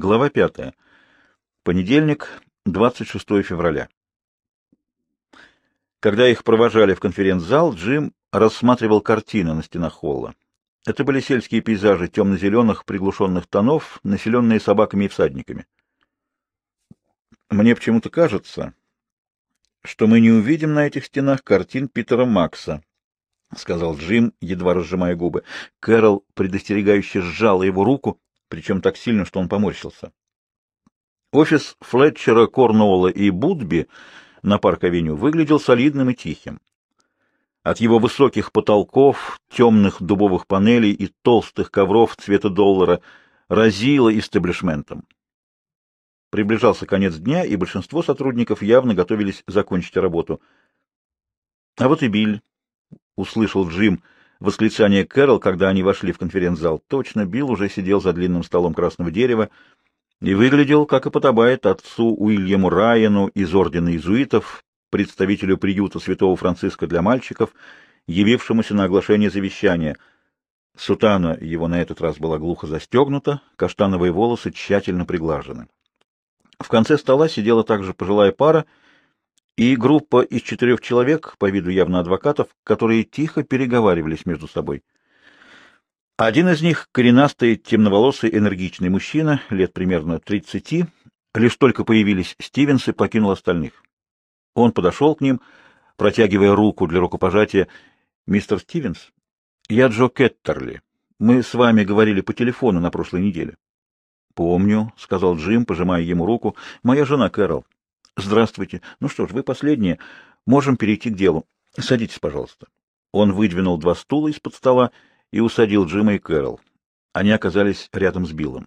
Глава 5. Понедельник, 26 февраля. Когда их провожали в конференц-зал, Джим рассматривал картины на стенах холла. Это были сельские пейзажи темно-зеленых приглушенных тонов, населенные собаками и всадниками. Мне почему-то кажется, что мы не увидим на этих стенах картин Питера Макса, — сказал Джим, едва разжимая губы. Кэрол предостерегающе сжала его руку причем так сильно, что он поморщился. Офис Флетчера, Корнуолла и Будби на парк-авеню выглядел солидным и тихим. От его высоких потолков, темных дубовых панелей и толстых ковров цвета доллара разило истеблишментом. Приближался конец дня, и большинство сотрудников явно готовились закончить работу. — А вот и Биль, — услышал Джим, — Восклицание Кэрол, когда они вошли в конференц-зал, точно Билл уже сидел за длинным столом красного дерева и выглядел, как и подобает отцу Уильяму Райану из Ордена Иезуитов, представителю приюта святого Франциска для мальчиков, явившемуся на оглашение завещания. Сутана его на этот раз была глухо застегнута, каштановые волосы тщательно приглажены. В конце стола сидела также пожилая пара — и группа из четырех человек, по виду явно адвокатов, которые тихо переговаривались между собой. Один из них — коренастый, темноволосый, энергичный мужчина, лет примерно 30. Лишь только появились Стивенсы, покинул остальных. Он подошел к ним, протягивая руку для рукопожатия. «Мистер Стивенс, я Джо Кеттерли. Мы с вами говорили по телефону на прошлой неделе». «Помню», — сказал Джим, пожимая ему руку, — «моя жена Кэрол». Здравствуйте. Ну что ж, вы последние. Можем перейти к делу. Садитесь, пожалуйста. Он выдвинул два стула из-под стола и усадил Джима и Кэрол. Они оказались рядом с Биллом.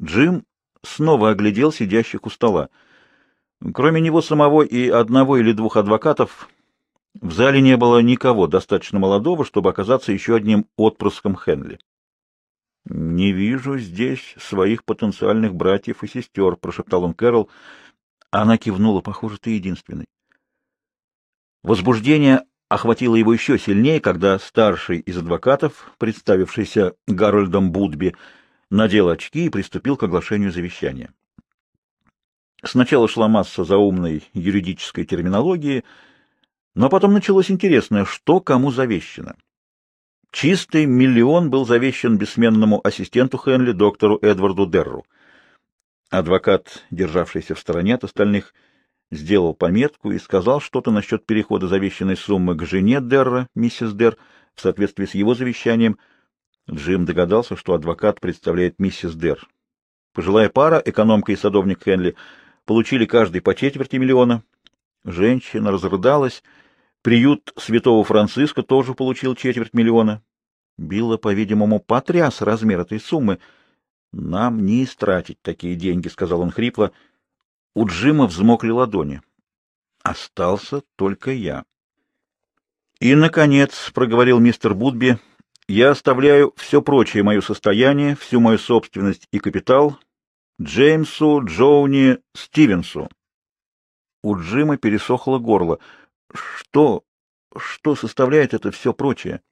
Джим снова оглядел сидящих у стола. Кроме него самого и одного или двух адвокатов, в зале не было никого достаточно молодого, чтобы оказаться еще одним отпрыском Хенли. «Не вижу здесь своих потенциальных братьев и сестер», — прошептал он Кэрол, — она кивнула. Похоже, ты единственный. Возбуждение охватило его еще сильнее, когда старший из адвокатов, представившийся Гарольдом Будби, надел очки и приступил к оглашению завещания. Сначала шла масса заумной юридической терминологии, но потом началось интересное, что кому завещено. Чистый миллион был завещен бессменному ассистенту Хенли доктору Эдварду Дерру — Адвокат, державшийся в стороне от остальных, сделал пометку и сказал что-то насчет перехода завещанной суммы к жене Дерра, миссис Дерр, в соответствии с его завещанием. Джим догадался, что адвокат представляет миссис Дерр. Пожилая пара, экономка и садовник Хенли, получили каждый по четверти миллиона. Женщина разрыдалась. Приют святого Франциска тоже получил четверть миллиона. Билла, по-видимому, потряс размер этой суммы — нам не истратить такие деньги, — сказал он хрипло. У Джима взмокли ладони. Остался только я. И, наконец, — проговорил мистер Будби, — я оставляю все прочее мое состояние, всю мою собственность и капитал Джеймсу Джоуни Стивенсу. У Джима пересохло горло. Что? Что составляет это все прочее?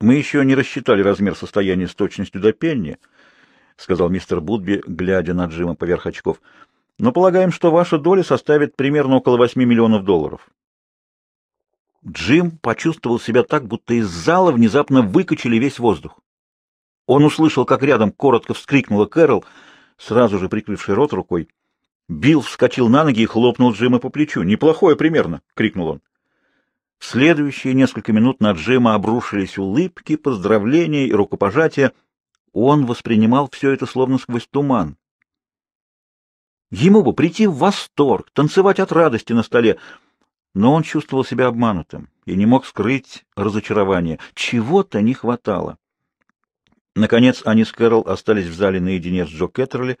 Мы еще не рассчитали размер состояния с точностью до пенни, —— сказал мистер Будби, глядя на Джима поверх очков. — Но полагаем, что ваша доля составит примерно около восьми миллионов долларов. Джим почувствовал себя так, будто из зала внезапно выкачали весь воздух. Он услышал, как рядом коротко вскрикнула Кэрол, сразу же прикрывший рот рукой. Билл вскочил на ноги и хлопнул Джима по плечу. «Неплохое примерно!» — крикнул он. Следующие несколько минут на Джима обрушились улыбки, поздравления и рукопожатия — он воспринимал все это словно сквозь туман. Ему бы прийти в восторг, танцевать от радости на столе, но он чувствовал себя обманутым и не мог скрыть разочарование. Чего-то не хватало. Наконец, они с Кэрол остались в зале наедине с Джо Кеттерли,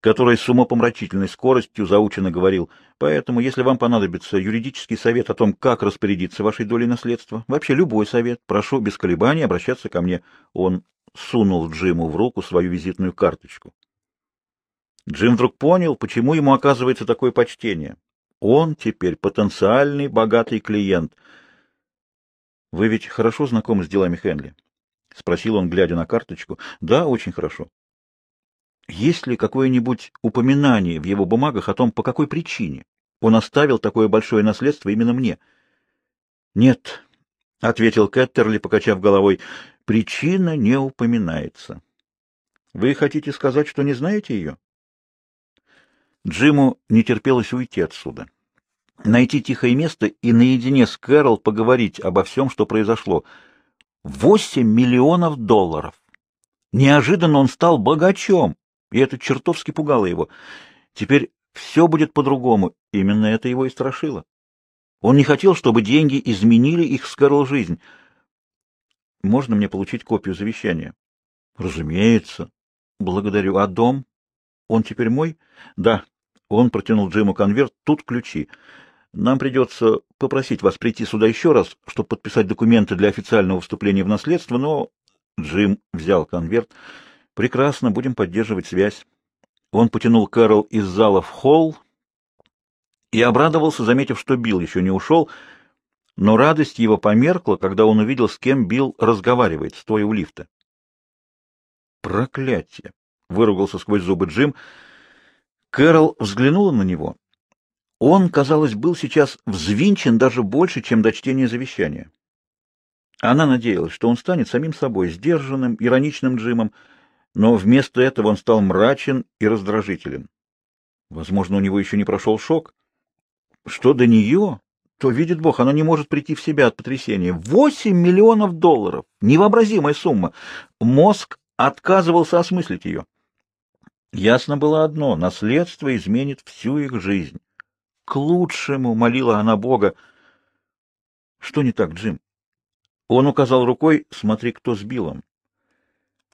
который с умопомрачительной скоростью заученно говорил, «Поэтому, если вам понадобится юридический совет о том, как распорядиться вашей долей наследства, вообще любой совет, прошу без колебаний обращаться ко мне». Он сунул Джиму в руку свою визитную карточку. Джим вдруг понял, почему ему оказывается такое почтение. Он теперь потенциальный богатый клиент. — Вы ведь хорошо знакомы с делами Хенли? — спросил он, глядя на карточку. — Да, очень хорошо. — Есть ли какое-нибудь упоминание в его бумагах о том, по какой причине он оставил такое большое наследство именно мне? — Нет, — ответил Кэттерли, покачав головой. Причина не упоминается. Вы хотите сказать, что не знаете ее? Джиму не терпелось уйти отсюда. Найти тихое место и наедине с Кэрол поговорить обо всем, что произошло. Восемь миллионов долларов! Неожиданно он стал богачом, и это чертовски пугало его. Теперь все будет по-другому. Именно это его и страшило. Он не хотел, чтобы деньги изменили их с Кэрол жизнь можно мне получить копию завещания? — Разумеется. — Благодарю. А дом? Он теперь мой? — Да. Он протянул Джиму конверт. Тут ключи. Нам придется попросить вас прийти сюда еще раз, чтобы подписать документы для официального вступления в наследство, но... Джим взял конверт. Прекрасно, будем поддерживать связь. Он потянул Кэрол из зала в холл и обрадовался, заметив, что Билл еще не ушел, — но радость его померкла, когда он увидел, с кем Билл разговаривает, стоя у лифта. «Проклятие!» — выругался сквозь зубы Джим. Кэрол взглянула на него. Он, казалось, был сейчас взвинчен даже больше, чем до чтения завещания. Она надеялась, что он станет самим собой, сдержанным, ироничным Джимом, но вместо этого он стал мрачен и раздражителен. Возможно, у него еще не прошел шок. Что до нее, то видит Бог, оно не может прийти в себя от потрясения. Восемь миллионов долларов! Невообразимая сумма! Мозг отказывался осмыслить ее. Ясно было одно — наследство изменит всю их жизнь. К лучшему молила она Бога. Что не так, Джим? Он указал рукой, смотри, кто с Биллом.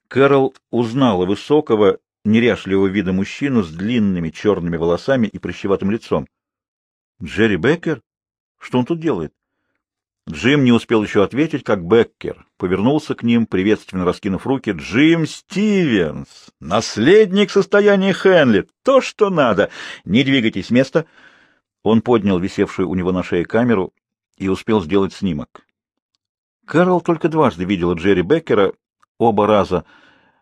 Кэрол узнала высокого, неряшливого вида мужчину с длинными черными волосами и прыщеватым лицом. — Джерри Беккер? Что он тут делает? Джим не успел еще ответить, как Беккер повернулся к ним, приветственно раскинув руки. «Джим Стивенс! Наследник состояния Хенли! То, что надо! Не двигайтесь с места!» Он поднял висевшую у него на шее камеру и успел сделать снимок. Карл только дважды видел Джерри Беккера, оба раза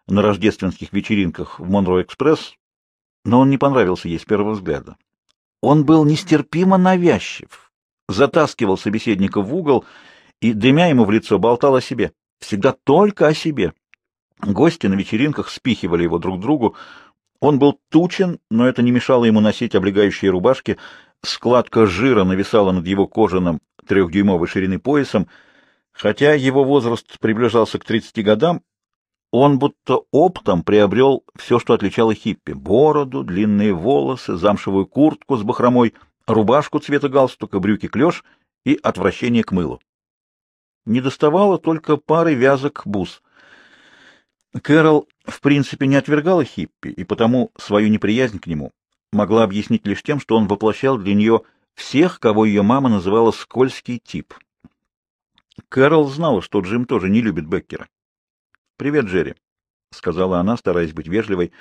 на рождественских вечеринках в Монро-экспресс, но он не понравился ей с первого взгляда. Он был нестерпимо навязчив, затаскивал собеседника в угол и, дымя ему в лицо, болтал о себе. Всегда только о себе. Гости на вечеринках спихивали его друг другу. Он был тучен, но это не мешало ему носить облегающие рубашки. Складка жира нависала над его кожаным трехдюймовой ширины поясом. Хотя его возраст приближался к 30 годам, он будто оптом приобрел все, что отличало хиппи — бороду, длинные волосы, замшевую куртку с бахромой — рубашку цвета галстука, брюки клеш и отвращение к мылу. Не доставало только пары вязок бус. Кэрол, в принципе, не отвергала хиппи, и потому свою неприязнь к нему могла объяснить лишь тем, что он воплощал для нее всех, кого ее мама называла «скользкий тип». Кэрол знала, что Джим тоже не любит Беккера. «Привет, Джерри», — сказала она, стараясь быть вежливой.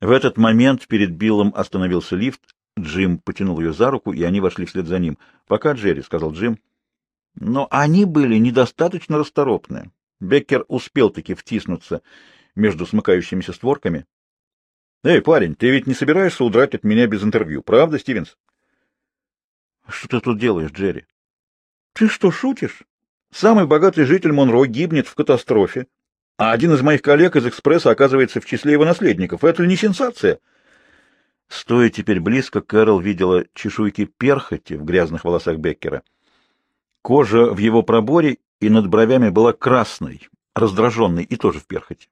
В этот момент перед Биллом остановился лифт. Джим потянул ее за руку, и они вошли вслед за ним. «Пока, Джерри», — сказал Джим. Но они были недостаточно расторопны. Беккер успел-таки втиснуться между смыкающимися створками. «Эй, парень, ты ведь не собираешься удрать от меня без интервью, правда, Стивенс?» «Что ты тут делаешь, Джерри?» «Ты что, шутишь? Самый богатый житель Монро гибнет в катастрофе, а один из моих коллег из «Экспресса» оказывается в числе его наследников. Это ли не сенсация?» Стоя теперь близко, Кэрол видела чешуйки перхоти в грязных волосах Беккера. Кожа в его проборе и над бровями была красной, раздраженной и тоже в перхоти.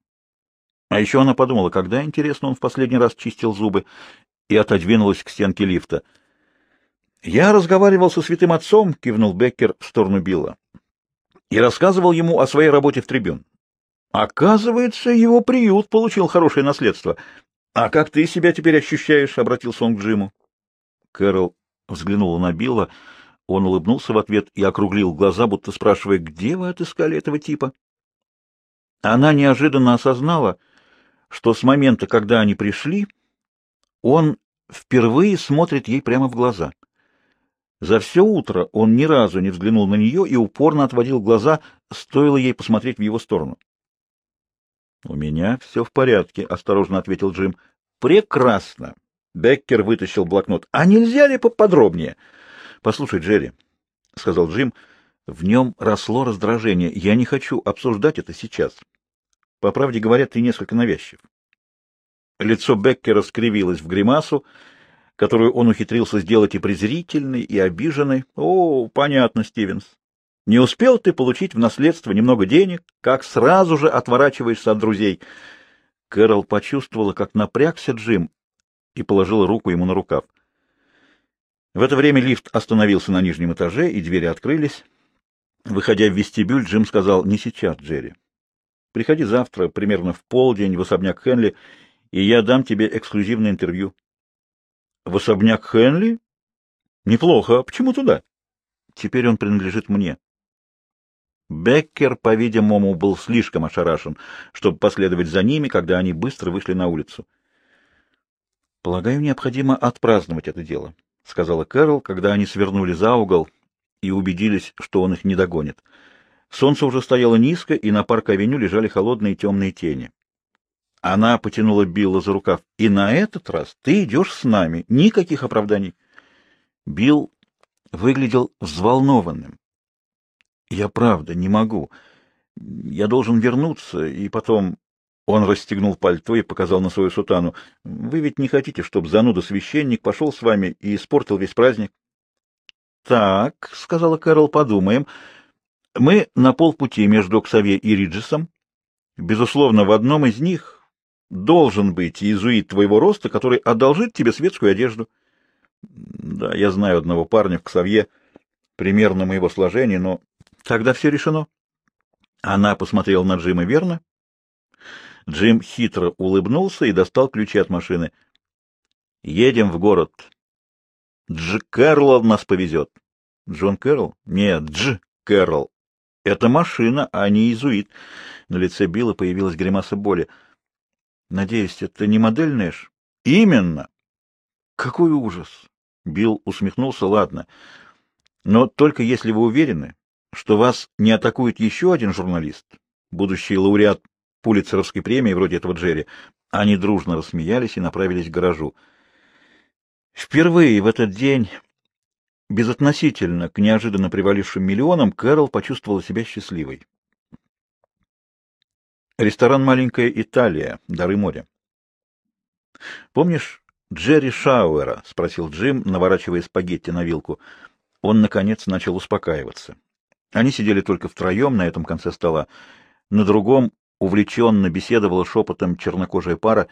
А еще она подумала, когда, интересно, он в последний раз чистил зубы, и отодвинулась к стенке лифта. «Я разговаривал со святым отцом», — кивнул Беккер в сторону Билла, — «и рассказывал ему о своей работе в трибюн. Оказывается, его приют получил хорошее наследство». «А как ты себя теперь ощущаешь?» — обратился он к Джиму. Кэрол взглянула на Билла. Он улыбнулся в ответ и округлил глаза, будто спрашивая, где вы отыскали этого типа. Она неожиданно осознала, что с момента, когда они пришли, он впервые смотрит ей прямо в глаза. За все утро он ни разу не взглянул на нее и упорно отводил глаза, стоило ей посмотреть в его сторону. «У меня все в порядке», — осторожно ответил Джим. «Прекрасно!» — Беккер вытащил блокнот. «А нельзя ли поподробнее?» «Послушай, Джерри», — сказал Джим, — «в нем росло раздражение. Я не хочу обсуждать это сейчас. По правде говоря, ты несколько навязчив». Лицо Беккера скривилось в гримасу, которую он ухитрился сделать и презрительной, и обиженной. «О, понятно, Стивенс. Не успел ты получить в наследство немного денег, как сразу же отворачиваешься от друзей. Кэрол почувствовала, как напрягся Джим, и положила руку ему на рукав. В это время лифт остановился на нижнем этаже, и двери открылись. Выходя в вестибюль, Джим сказал, «Не сейчас, Джерри. Приходи завтра, примерно в полдень, в особняк Хенли, и я дам тебе эксклюзивное интервью». «В особняк Хенли? Неплохо. А почему туда?» «Теперь он принадлежит мне». Беккер, по-видимому, был слишком ошарашен, чтобы последовать за ними, когда они быстро вышли на улицу. «Полагаю, необходимо отпраздновать это дело», — сказала Кэрол, когда они свернули за угол и убедились, что он их не догонит. Солнце уже стояло низко, и на парк-авеню лежали холодные темные тени. Она потянула Билла за рукав. «И на этот раз ты идешь с нами. Никаких оправданий». Билл выглядел взволнованным. Я правда не могу. Я должен вернуться, и потом... Он расстегнул пальто и показал на свою сутану. «Вы ведь не хотите, чтобы зануда-священник пошел с вами и испортил весь праздник?» «Так», — сказала Кэрол, — «подумаем. Мы на полпути между Ксавье и Риджесом. Безусловно, в одном из них должен быть иезуит твоего роста, который одолжит тебе светскую одежду». «Да, я знаю одного парня в Ксавье, примерно моего сложения, но Тогда все решено. Она посмотрела на Джима верно. Джим хитро улыбнулся и достал ключи от машины. «Едем в город. Дж. Кэрролл нас повезет». «Джон Кэрролл?» «Нет, Дж. Кэрролл. Это машина, а не изуит». На лице Билла появилась гримаса боли. «Надеюсь, это не модель Нэш?» «Именно!» «Какой ужас!» Билл усмехнулся. «Ладно, но только если вы уверены, что вас не атакует еще один журналист, будущий лауреат Пулицеровской премии, вроде этого Джерри. Они дружно рассмеялись и направились к гаражу. Впервые в этот день, безотносительно к неожиданно привалившим миллионам, Кэрол почувствовала себя счастливой. Ресторан «Маленькая Италия. Дары моря». «Помнишь Джерри Шауэра?» — спросил Джим, наворачивая спагетти на вилку. Он, наконец, начал успокаиваться. Они сидели только втроем на этом конце стола. На другом увлеченно беседовала шепотом чернокожая пара.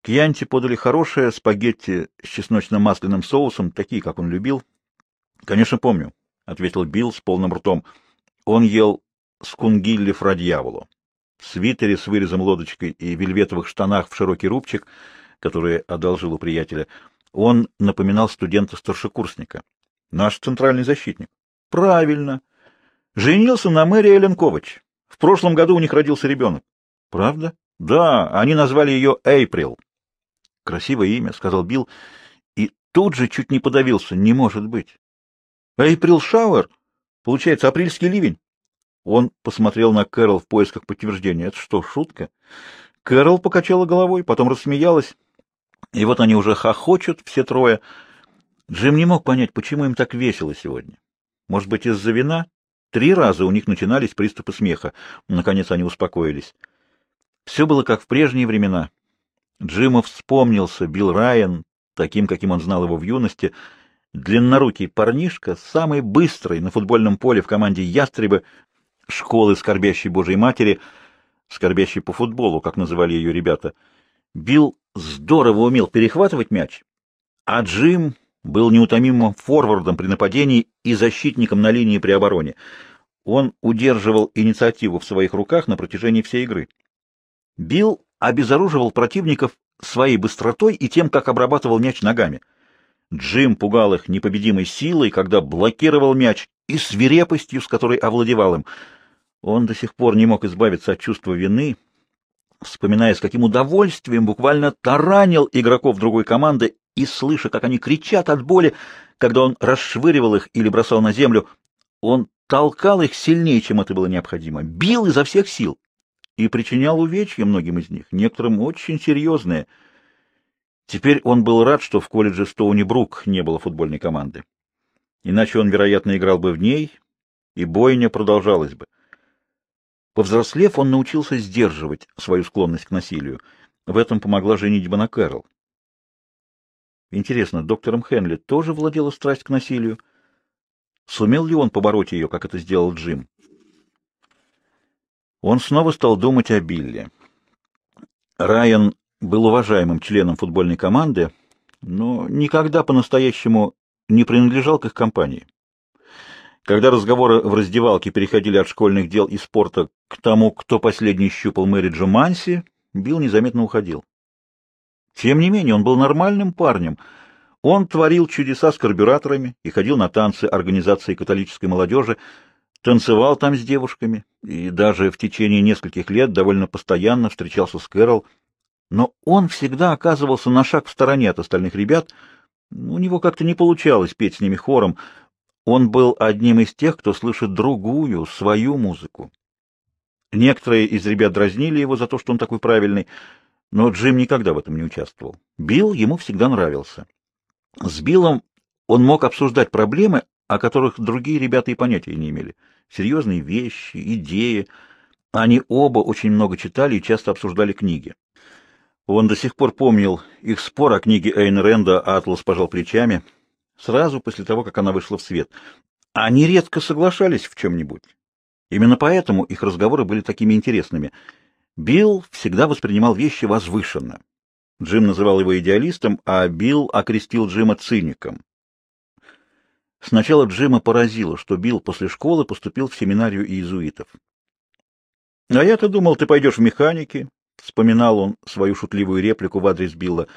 К Янте подали хорошее спагетти с чесночно-масляным соусом, такие, как он любил. — Конечно, помню, — ответил Билл с полным ртом. Он ел скунгилли фрадьяволу. В свитере с вырезом лодочкой и вельветовых штанах в широкий рубчик, который одолжил у приятеля, он напоминал студента-старшекурсника. — Наш центральный защитник. — Правильно. — Женился на Мэри Элленкович. В прошлом году у них родился ребенок. Правда? Да, они назвали ее Эйприл. Красивое имя, сказал Билл, и тут же чуть не подавился. Не может быть. Эйприл Шауэр? Получается, апрельский ливень. Он посмотрел на Кэрол в поисках подтверждения. Это что, шутка? Кэрол покачала головой, потом рассмеялась. И вот они уже хохочут, все трое. Джим не мог понять, почему им так весело сегодня. Может быть, из-за вина? Три раза у них начинались приступы смеха. Наконец они успокоились. Все было как в прежние времена. Джимов вспомнился Билл Райан, таким, каким он знал его в юности, длиннорукий парнишка, самый быстрый на футбольном поле в команде «Ястребы», школы скорбящей Божьей Матери, скорбящей по футболу, как называли ее ребята. Билл здорово умел перехватывать мяч, а Джим был неутомимым форвардом при нападении и защитником на линии при обороне. Он удерживал инициативу в своих руках на протяжении всей игры. Билл обезоруживал противников своей быстротой и тем, как обрабатывал мяч ногами. Джим пугал их непобедимой силой, когда блокировал мяч, и свирепостью, с которой овладевал им. Он до сих пор не мог избавиться от чувства вины, вспоминая, с каким удовольствием буквально таранил игроков другой команды и, слыша, как они кричат от боли, когда он расшвыривал их или бросал на землю, он толкал их сильнее, чем это было необходимо, бил изо всех сил и причинял увечья многим из них, некоторым очень серьезные. Теперь он был рад, что в колледже Стоуни-Брук не было футбольной команды. Иначе он, вероятно, играл бы в ней, и бойня продолжалась бы. Повзрослев, он научился сдерживать свою склонность к насилию. В этом помогла женитьба на Кэрол. Интересно, доктором Хенли тоже владела страсть к насилию? Сумел ли он побороть ее, как это сделал Джим? Он снова стал думать о Билли. Райан был уважаемым членом футбольной команды, но никогда по-настоящему не принадлежал к их компании. Когда разговоры в раздевалке переходили от школьных дел и спорта к тому, кто последний щупал Мэри Джо Манси, Билл незаметно уходил. Тем не менее, он был нормальным парнем. Он творил чудеса с карбюраторами и ходил на танцы организации католической молодежи, танцевал там с девушками и даже в течение нескольких лет довольно постоянно встречался с Кэрол. Но он всегда оказывался на шаг в стороне от остальных ребят. У него как-то не получалось петь с ними хором. Он был одним из тех, кто слышит другую, свою музыку. Некоторые из ребят дразнили его за то, что он такой правильный — но Джим никогда в этом не участвовал. Билл ему всегда нравился. С Биллом он мог обсуждать проблемы, о которых другие ребята и понятия не имели. Серьезные вещи, идеи. Они оба очень много читали и часто обсуждали книги. Он до сих пор помнил их спор о книге Эйн Ренда «Атлас пожал плечами» сразу после того, как она вышла в свет. Они редко соглашались в чем-нибудь. Именно поэтому их разговоры были такими интересными — Билл всегда воспринимал вещи возвышенно. Джим называл его идеалистом, а Билл окрестил Джима циником. Сначала Джима поразило, что Билл после школы поступил в семинарию иезуитов. «А я-то думал, ты пойдешь в механики», — вспоминал он свою шутливую реплику в адрес Билла.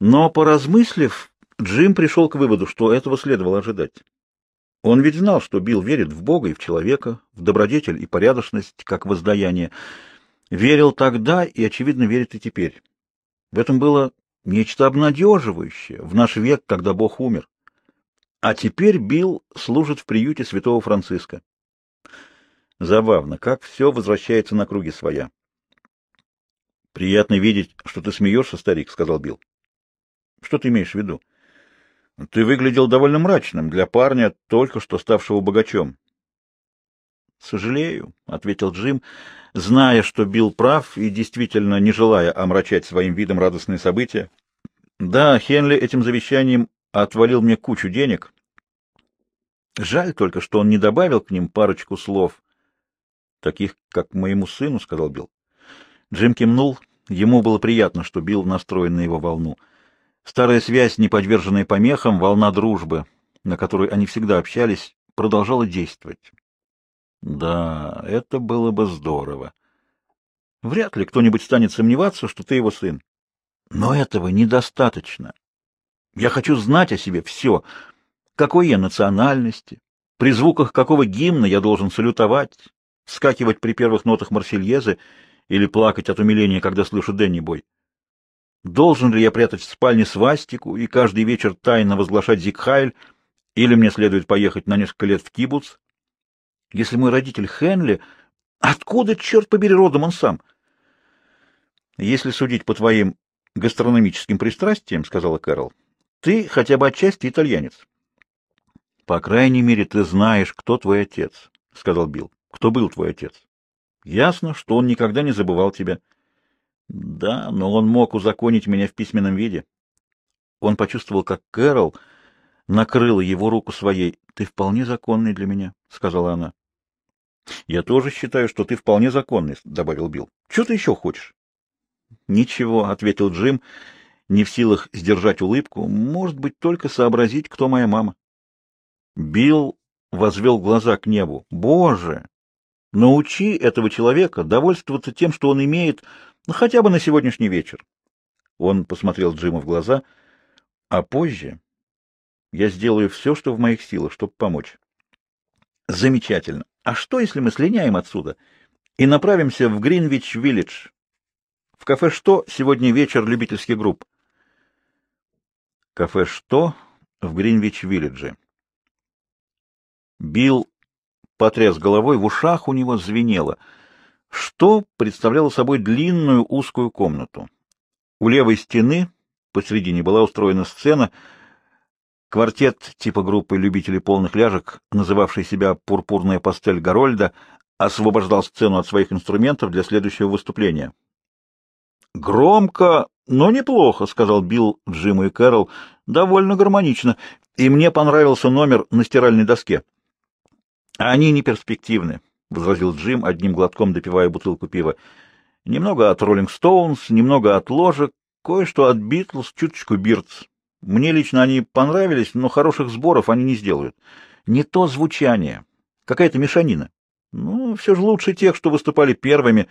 Но, поразмыслив, Джим пришел к выводу, что этого следовало ожидать. Он ведь знал, что Билл верит в Бога и в человека, в добродетель и порядочность, как воздаяние — Верил тогда и, очевидно, верит и теперь. В этом было нечто обнадеживающее в наш век, когда Бог умер. А теперь Билл служит в приюте святого Франциска. Забавно, как все возвращается на круги своя. «Приятно видеть, что ты смеешься, старик», — сказал Билл. «Что ты имеешь в виду?» «Ты выглядел довольно мрачным для парня, только что ставшего богачом. «Сожалею», — ответил Джим, зная, что Билл прав и действительно не желая омрачать своим видом радостные события. «Да, Хенли этим завещанием отвалил мне кучу денег. Жаль только, что он не добавил к ним парочку слов, таких, как моему сыну», — сказал Билл. Джим кивнул. Ему было приятно, что Билл настроен на его волну. Старая связь, не подверженная помехам, волна дружбы, на которой они всегда общались, продолжала действовать. Да, это было бы здорово. Вряд ли кто-нибудь станет сомневаться, что ты его сын. Но этого недостаточно. Я хочу знать о себе все. Какой я национальности, при звуках какого гимна я должен салютовать, Скакивать при первых нотах Марсельезы или плакать от умиления, когда слышу Дэнни Бой. Должен ли я прятать в спальне свастику и каждый вечер тайно возглашать Зигхайль, или мне следует поехать на несколько лет в Кибуц, если мой родитель Хенли, откуда, черт побери, родом он сам? Если судить по твоим гастрономическим пристрастиям, — сказала Кэрол, — ты хотя бы отчасти итальянец. — По крайней мере, ты знаешь, кто твой отец, — сказал Билл. — Кто был твой отец? — Ясно, что он никогда не забывал тебя. — Да, но он мог узаконить меня в письменном виде. Он почувствовал, как Кэрол накрыла его руку своей. — Ты вполне законный для меня, — сказала она. — Я тоже считаю, что ты вполне законный, — добавил Билл. — Чего ты еще хочешь? — Ничего, — ответил Джим, не в силах сдержать улыбку. — Может быть, только сообразить, кто моя мама. Билл возвел глаза к небу. — Боже! Научи этого человека довольствоваться тем, что он имеет, ну, хотя бы на сегодняшний вечер. Он посмотрел Джима в глаза, а позже я сделаю все, что в моих силах, чтобы помочь. Замечательно. А что, если мы слиняем отсюда и направимся в Гринвич-Виллидж? В кафе «Что» сегодня вечер любительских групп. Кафе «Что» в Гринвич-Виллидже. Билл потряс головой, в ушах у него звенело. «Что» представляло собой длинную узкую комнату. У левой стены посредине была устроена сцена — Квартет типа группы любителей полных ляжек, называвший себя «Пурпурная пастель Гарольда», освобождал сцену от своих инструментов для следующего выступления. «Громко, но неплохо», — сказал Билл Джиму и Кэрол. «Довольно гармонично, и мне понравился номер на стиральной доске». «Они не перспективны», — возразил Джим, одним глотком допивая бутылку пива. «Немного от Роллинг Стоунс, немного от ложек, кое-что от Битлз, чуточку Бирдс. Мне лично они понравились, но хороших сборов они не сделают. Не то звучание. Какая-то мешанина. Ну, все же лучше тех, что выступали первыми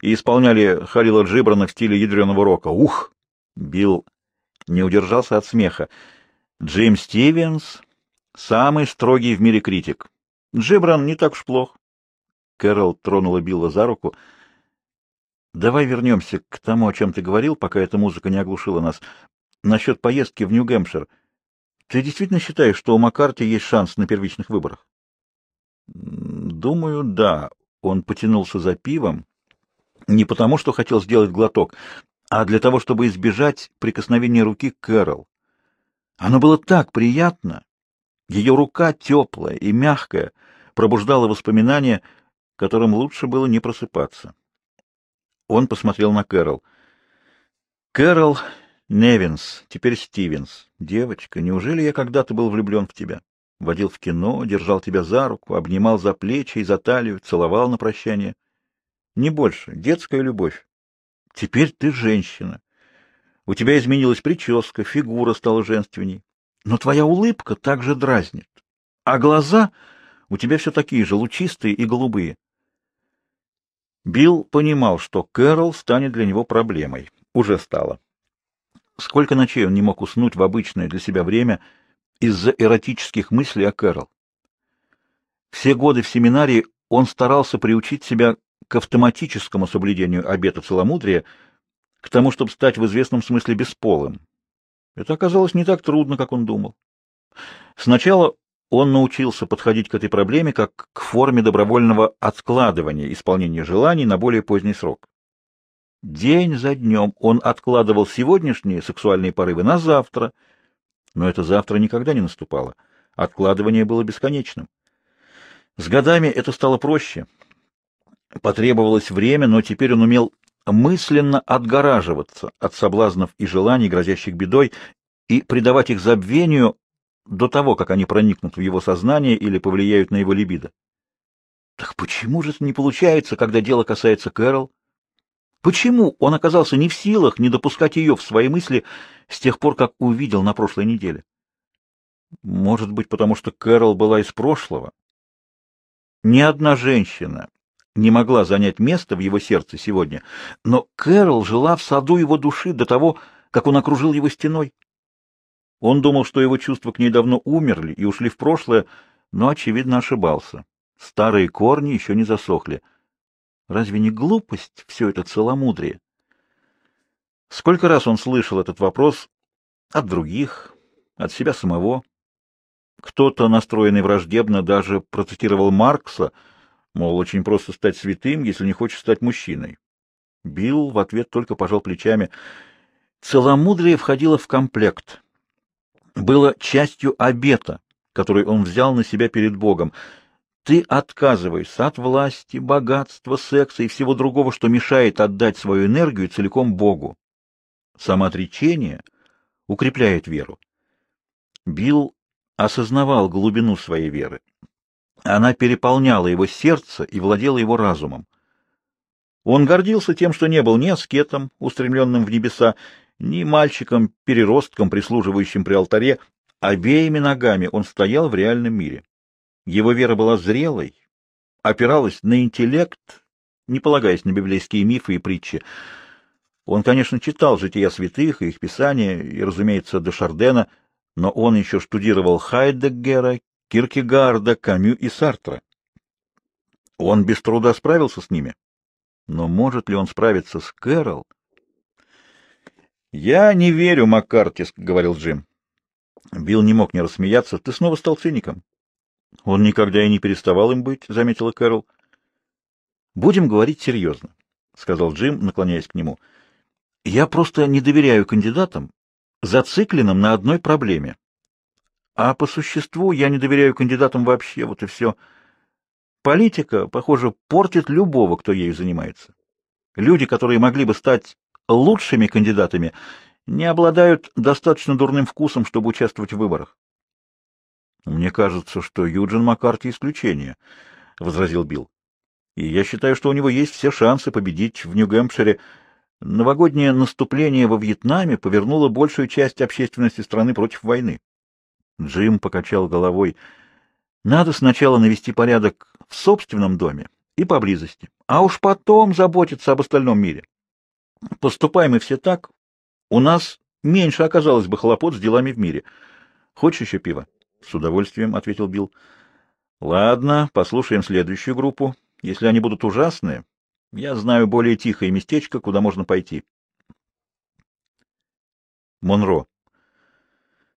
и исполняли Халила Джибрана в стиле ядреного рока. Ух! Билл не удержался от смеха. Джим Стивенс — самый строгий в мире критик. Джибран не так уж плох. Кэрол тронула Билла за руку. «Давай вернемся к тому, о чем ты говорил, пока эта музыка не оглушила нас насчет поездки в Нью-Гэмпшир. Ты действительно считаешь, что у Маккарти есть шанс на первичных выборах? Думаю, да. Он потянулся за пивом не потому, что хотел сделать глоток, а для того, чтобы избежать прикосновения руки Кэрол. Оно было так приятно. Ее рука теплая и мягкая пробуждала воспоминания, которым лучше было не просыпаться. Он посмотрел на Кэрол. Кэрол Невинс, теперь Стивенс. Девочка, неужели я когда-то был влюблен в тебя? Водил в кино, держал тебя за руку, обнимал за плечи и за талию, целовал на прощание. Не больше, детская любовь. Теперь ты женщина. У тебя изменилась прическа, фигура стала женственней. Но твоя улыбка также дразнит. А глаза у тебя все такие же, лучистые и голубые. Билл понимал, что Кэрол станет для него проблемой. Уже стало. Сколько ночей он не мог уснуть в обычное для себя время из-за эротических мыслей о Кэрол. Все годы в семинарии он старался приучить себя к автоматическому соблюдению обета целомудрия, к тому, чтобы стать в известном смысле бесполым. Это оказалось не так трудно, как он думал. Сначала он научился подходить к этой проблеме как к форме добровольного откладывания исполнения желаний на более поздний срок. День за днем он откладывал сегодняшние сексуальные порывы на завтра, но это завтра никогда не наступало. Откладывание было бесконечным. С годами это стало проще. Потребовалось время, но теперь он умел мысленно отгораживаться от соблазнов и желаний, грозящих бедой, и придавать их забвению до того, как они проникнут в его сознание или повлияют на его либидо. Так почему же это не получается, когда дело касается Кэрол? Почему он оказался не в силах не допускать ее в свои мысли с тех пор, как увидел на прошлой неделе? Может быть, потому что Кэрол была из прошлого? Ни одна женщина не могла занять место в его сердце сегодня, но Кэрол жила в саду его души до того, как он окружил его стеной. Он думал, что его чувства к ней давно умерли и ушли в прошлое, но, очевидно, ошибался. Старые корни еще не засохли. Разве не глупость все это целомудрие? Сколько раз он слышал этот вопрос от других, от себя самого. Кто-то, настроенный враждебно, даже процитировал Маркса, мол, очень просто стать святым, если не хочешь стать мужчиной. Билл в ответ только пожал плечами. Целомудрие входило в комплект. Было частью обета, который он взял на себя перед Богом — ты отказываешься от власти, богатства, секса и всего другого, что мешает отдать свою энергию целиком Богу. Самоотречение укрепляет веру. Билл осознавал глубину своей веры. Она переполняла его сердце и владела его разумом. Он гордился тем, что не был ни аскетом, устремленным в небеса, ни мальчиком-переростком, прислуживающим при алтаре. Обеими ногами он стоял в реальном мире. Его вера была зрелой, опиралась на интеллект, не полагаясь на библейские мифы и притчи. Он, конечно, читал жития святых и их писания, и, разумеется, до Шардена, но он еще штудировал Хайдеггера, Киркегарда, Камю и Сартра. Он без труда справился с ними. Но может ли он справиться с Кэрол? «Я не верю, Маккартис», — говорил Джим. Билл не мог не рассмеяться. «Ты снова стал циником. Он никогда и не переставал им быть, — заметила Кэрол. — Будем говорить серьезно, — сказал Джим, наклоняясь к нему. — Я просто не доверяю кандидатам, зацикленным на одной проблеме. А по существу я не доверяю кандидатам вообще, вот и все. Политика, похоже, портит любого, кто ею занимается. Люди, которые могли бы стать лучшими кандидатами, не обладают достаточно дурным вкусом, чтобы участвовать в выборах. Мне кажется, что Юджин Маккарти исключение, возразил Билл. И я считаю, что у него есть все шансы победить в Нью-Гэмпшире. Новогоднее наступление во Вьетнаме повернуло большую часть общественности страны против войны. Джим покачал головой. Надо сначала навести порядок в собственном доме и поблизости, а уж потом заботиться об остальном мире. Поступаем мы все так, у нас меньше оказалось бы хлопот с делами в мире. Хочешь еще пива? — С удовольствием, — ответил Билл. — Ладно, послушаем следующую группу. Если они будут ужасные, я знаю более тихое местечко, куда можно пойти. Монро.